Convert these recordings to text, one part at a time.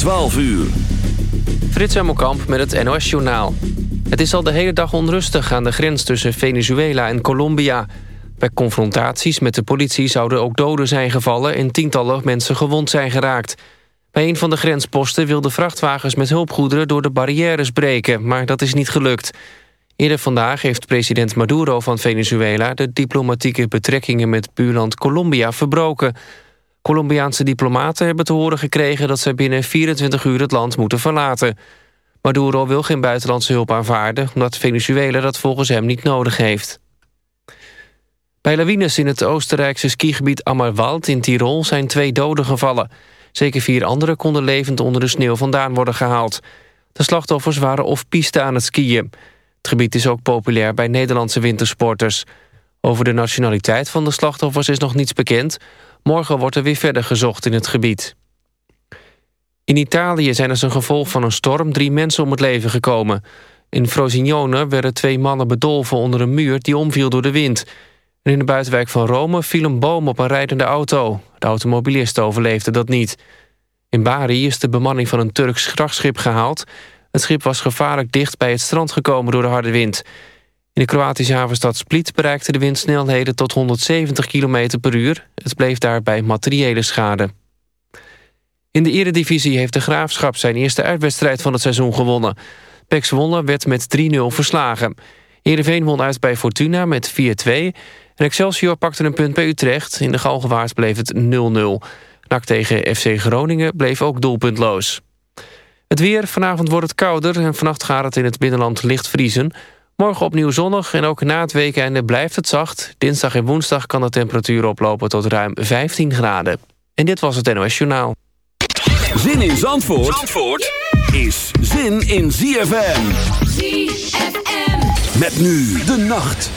12 uur. Frits Hemelkamp met het NOS-journaal. Het is al de hele dag onrustig aan de grens tussen Venezuela en Colombia. Bij confrontaties met de politie zouden ook doden zijn gevallen... en tientallen mensen gewond zijn geraakt. Bij een van de grensposten wilden vrachtwagens met hulpgoederen... door de barrières breken, maar dat is niet gelukt. Eerder vandaag heeft president Maduro van Venezuela... de diplomatieke betrekkingen met buurland Colombia verbroken... Colombiaanse diplomaten hebben te horen gekregen... dat ze binnen 24 uur het land moeten verlaten. Maduro wil geen buitenlandse hulp aanvaarden... omdat Venezuela dat volgens hem niet nodig heeft. Bij lawines in het Oostenrijkse skigebied Ammerwald in Tirol... zijn twee doden gevallen. Zeker vier anderen konden levend onder de sneeuw vandaan worden gehaald. De slachtoffers waren of piste aan het skiën. Het gebied is ook populair bij Nederlandse wintersporters. Over de nationaliteit van de slachtoffers is nog niets bekend... Morgen wordt er weer verder gezocht in het gebied. In Italië zijn als een gevolg van een storm drie mensen om het leven gekomen. In Frosinone werden twee mannen bedolven onder een muur die omviel door de wind. En in de buitenwijk van Rome viel een boom op een rijdende auto. De automobilist overleefde dat niet. In Bari is de bemanning van een Turks vrachtschip gehaald. Het schip was gevaarlijk dicht bij het strand gekomen door de harde wind. In de Kroatische havenstad Split bereikte de wind snelheden tot 170 km per uur. Het bleef daarbij materiële schade. In de eredivisie heeft de Graafschap zijn eerste uitwedstrijd van het seizoen gewonnen. Pek Zwolle werd met 3-0 verslagen. Heerenveen won uit bij Fortuna met 4-2. En Excelsior pakte een punt bij Utrecht. In de Galgenwaard bleef het 0-0. Nak tegen FC Groningen bleef ook doelpuntloos. Het weer, vanavond wordt het kouder en vannacht gaat het in het binnenland licht vriezen... Morgen opnieuw zonnig en ook na het weekende blijft het zacht. Dinsdag en woensdag kan de temperatuur oplopen tot ruim 15 graden. En dit was het NOS Journaal. Zin in Zandvoort, Zandvoort is zin in ZFM. ZFM. Met nu de nacht.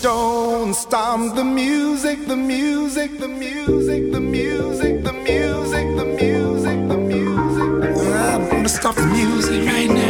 Don't stop the music, the music, the music, the music, the music, the music, the music. I'm gonna stop the music right now.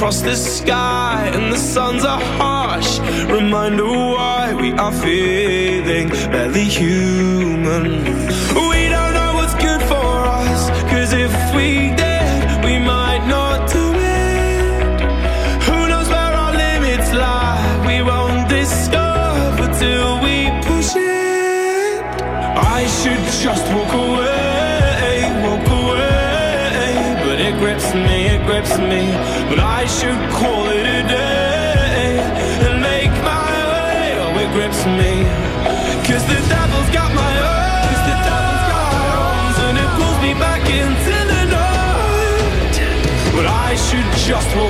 across the sky, and the suns are harsh. Reminder why we are feeling barely human. Just walk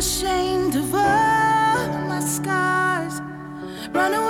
ashamed of all my scars. Run away.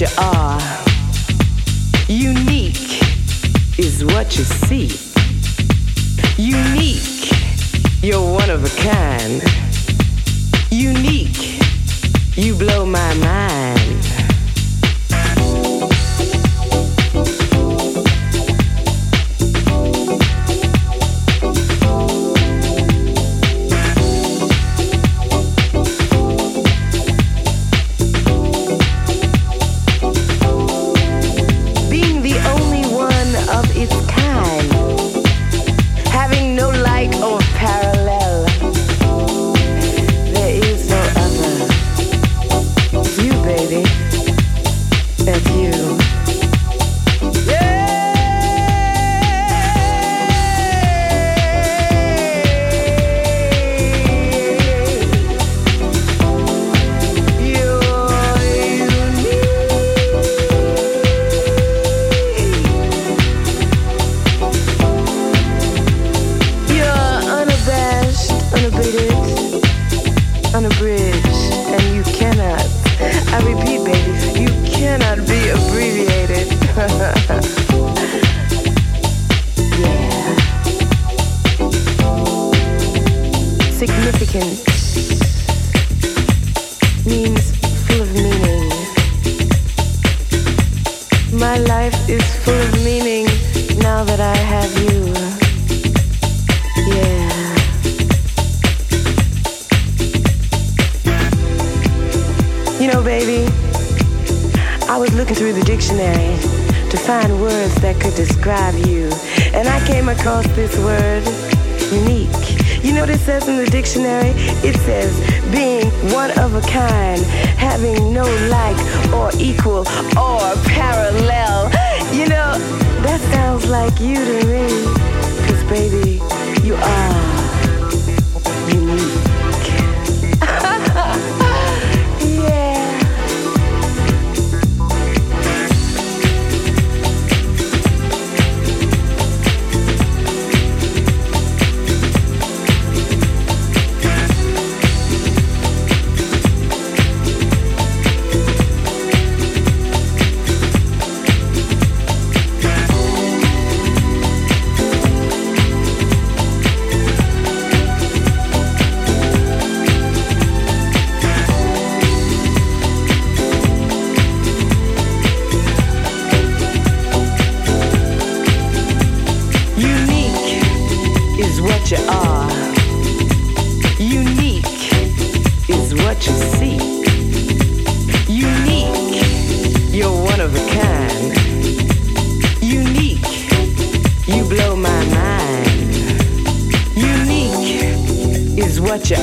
You are. Unique is what you see. Ajá.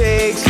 takes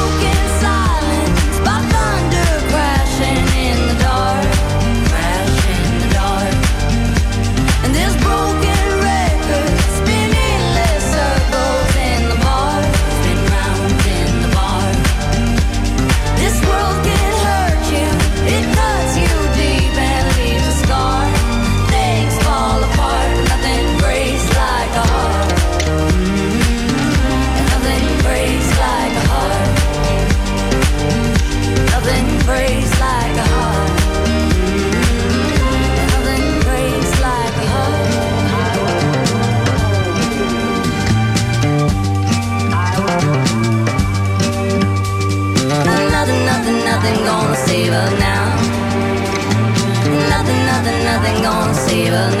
leave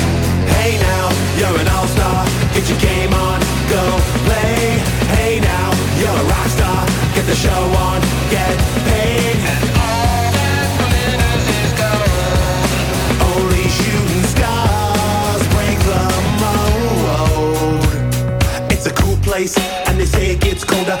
Hey now, you're an all-star. Get your game on, go play. Hey now, you're a rock star. Get the show on, get paid. And all that glitters is gold. Only shooting stars break the mold. It's a cool place, and they say it gets colder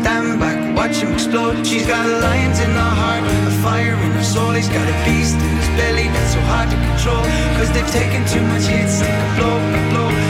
Stand back, watch him explode. She's got lions in her heart, a fire in her soul. He's got a beast in his belly that's so hard to control. Cause they've taken too much hits, go blow blow.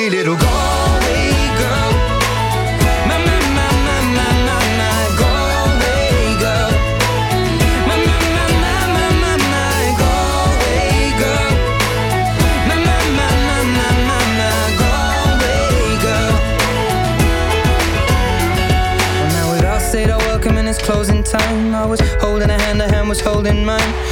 pretty little girl. My, my, my, my, my, my, my girl. My, my, my, my, my, my, my girl. My, my, my, my, my, my, my girl. Well, now we'd all our welcome and it's closing time. I was holding a hand, her hand was holding mine.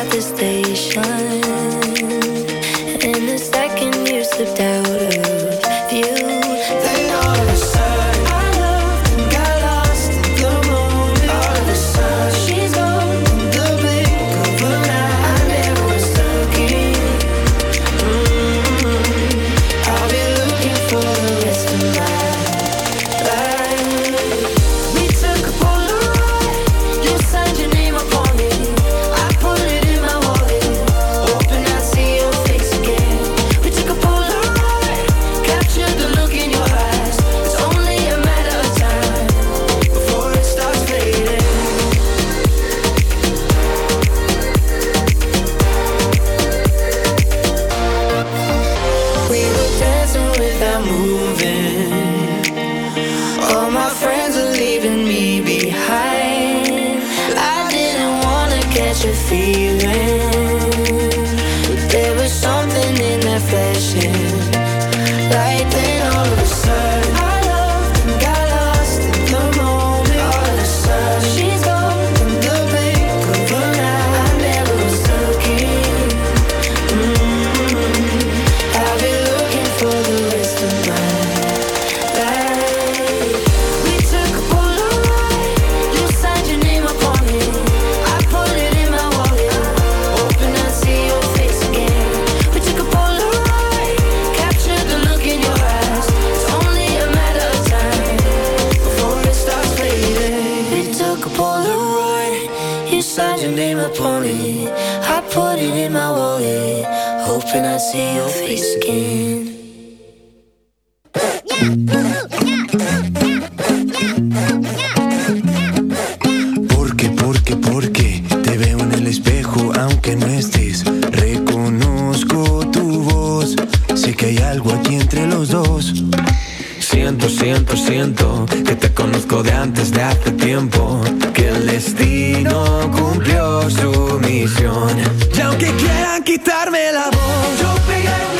at the station. Porque, porque, porque te veo en el espejo aunque no estés. Reconozco tu voz, sé que hay algo aquí entre los dos. Siento, siento, siento que te conozco de antes de hace tiempo. Que el destino cumplió su misión. Y aunque quieran quitarme la voz, yo pegaré un